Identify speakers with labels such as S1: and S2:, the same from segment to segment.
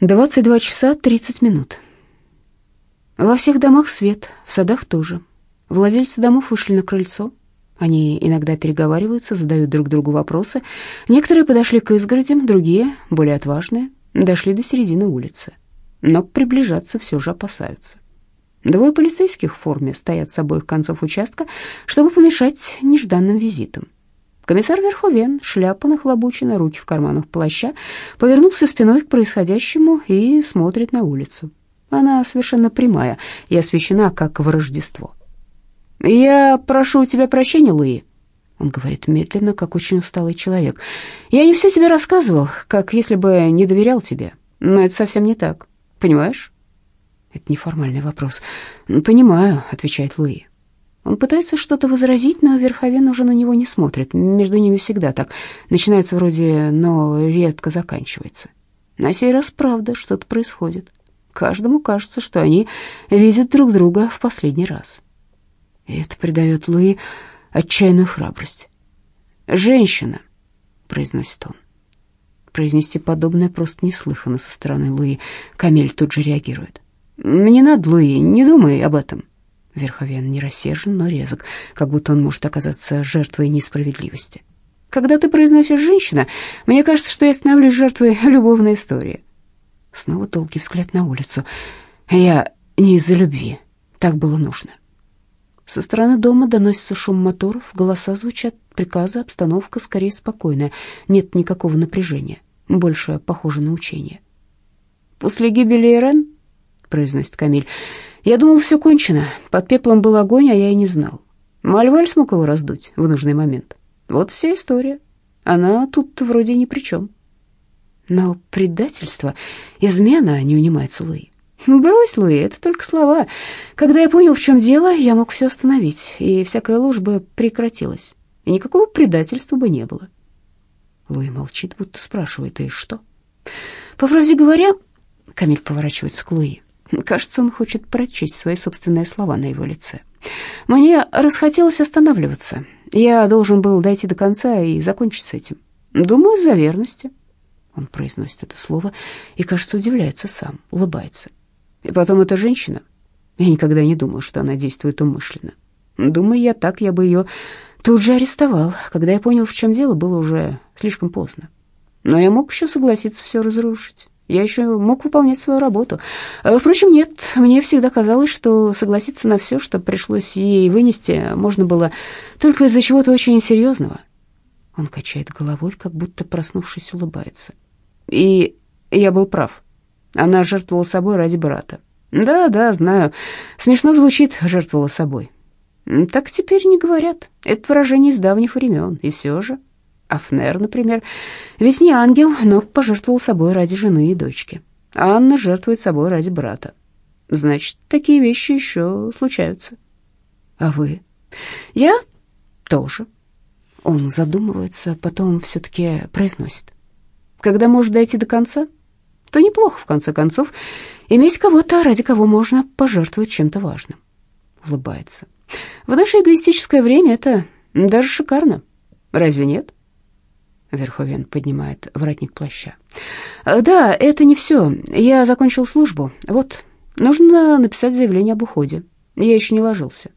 S1: 22 часа 30 минут. Во всех домах свет, в садах тоже. Владельцы домов вышли на крыльцо. Они иногда переговариваются, задают друг другу вопросы. Некоторые подошли к изгородям, другие, более отважные, дошли до середины улицы. Но приближаться все же опасаются. Двое полицейских в форме стоят с обоих концов участка, чтобы помешать нежданным визитам. Комиссар Верховен, шляпа нахлобучена, руки в карманах плаща, повернулся спиной к происходящему и смотрит на улицу. Она совершенно прямая и освещена, как в Рождество. «Я прошу у тебя прощения, Луи», — он говорит медленно, как очень усталый человек. «Я не все тебе рассказывал, как если бы не доверял тебе, но это совсем не так. Понимаешь?» Это неформальный вопрос. «Понимаю», — отвечает Луи. Он пытается что-то возразить, но Верховен уже на него не смотрит. Между ними всегда так. Начинается вроде, но редко заканчивается. На сей раз правда что-то происходит. Каждому кажется, что они видят друг друга в последний раз. И это придает Луи отчаянную храбрость. «Женщина», — произносит он. Произнести подобное просто неслыханно со стороны Луи. Камель тут же реагирует. «Не надо, Луи, не думай об этом. Верховен не рассержен, но резок, как будто он может оказаться жертвой несправедливости. Когда ты произносишь «женщина», мне кажется, что я становлюсь жертвой любовной истории. Снова долгий взгляд на улицу. Я не из-за любви. Так было нужно. Со стороны дома доносится шум моторов, голоса звучат, приказы, обстановка скорее спокойная. Нет никакого напряжения. Больше похоже на учение. «После гибели Ирен», — произносит Камиль, — я думал, все кончено. Под пеплом был огонь, а я и не знал. Мальваль смог его раздуть в нужный момент. Вот вся история. Она тут вроде ни при чем. Но предательство, измена не унимается Луи. Брось, Луи, это только слова. Когда я понял, в чем дело, я мог все остановить, и всякая ложь бы прекратилась, и никакого предательства бы не было. Луи молчит, будто спрашивает, и что? По правде говоря, Камиль поворачивается к Луи. Кажется, он хочет прочесть свои собственные слова на его лице. Мне расхотелось останавливаться. Я должен был дойти до конца и закончить с этим. Думаю, из-за верности. Он произносит это слово и, кажется, удивляется сам, улыбается. И потом эта женщина. Я никогда не думал, что она действует умышленно. Думаю, я так, я бы ее тут же арестовал. Когда я понял, в чем дело, было уже слишком поздно. Но я мог еще согласиться все разрушить. Я еще мог выполнять свою работу. Э, впрочем, нет, мне всегда казалось, что согласиться на все, что пришлось ей вынести, можно было только из-за чего-то очень серьезного. Он качает головой, как будто проснувшись, улыбается. И я был прав. Она жертвовала собой ради брата. Да, да, знаю. Смешно звучит, жертвовала собой. Так теперь не говорят. Это выражение из давних времен, и все же... Афнер, например, ведь не ангел, но пожертвовал собой ради жены и дочки. Анна жертвует собой ради брата. Значит, такие вещи еще случаются. А вы? Я тоже. Он задумывается, потом все-таки произносит. Когда может дойти до конца, то неплохо, в конце концов, иметь кого-то, ради кого можно пожертвовать чем-то важным. Улыбается. В наше эгоистическое время это даже шикарно. Разве нет? Верховен поднимает воротник плаща. «Да, это не все. Я закончил службу. Вот, нужно написать заявление об уходе. Я еще не ложился».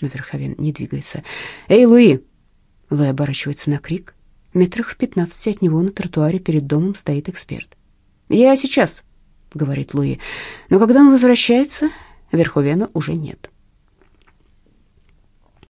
S1: Но Верховен не двигается. «Эй, Луи!» Луи оборачивается на крик. Метрах в пятнадцати от него на тротуаре перед домом стоит эксперт. «Я сейчас», — говорит Луи. Но когда он возвращается, Верховена уже нет.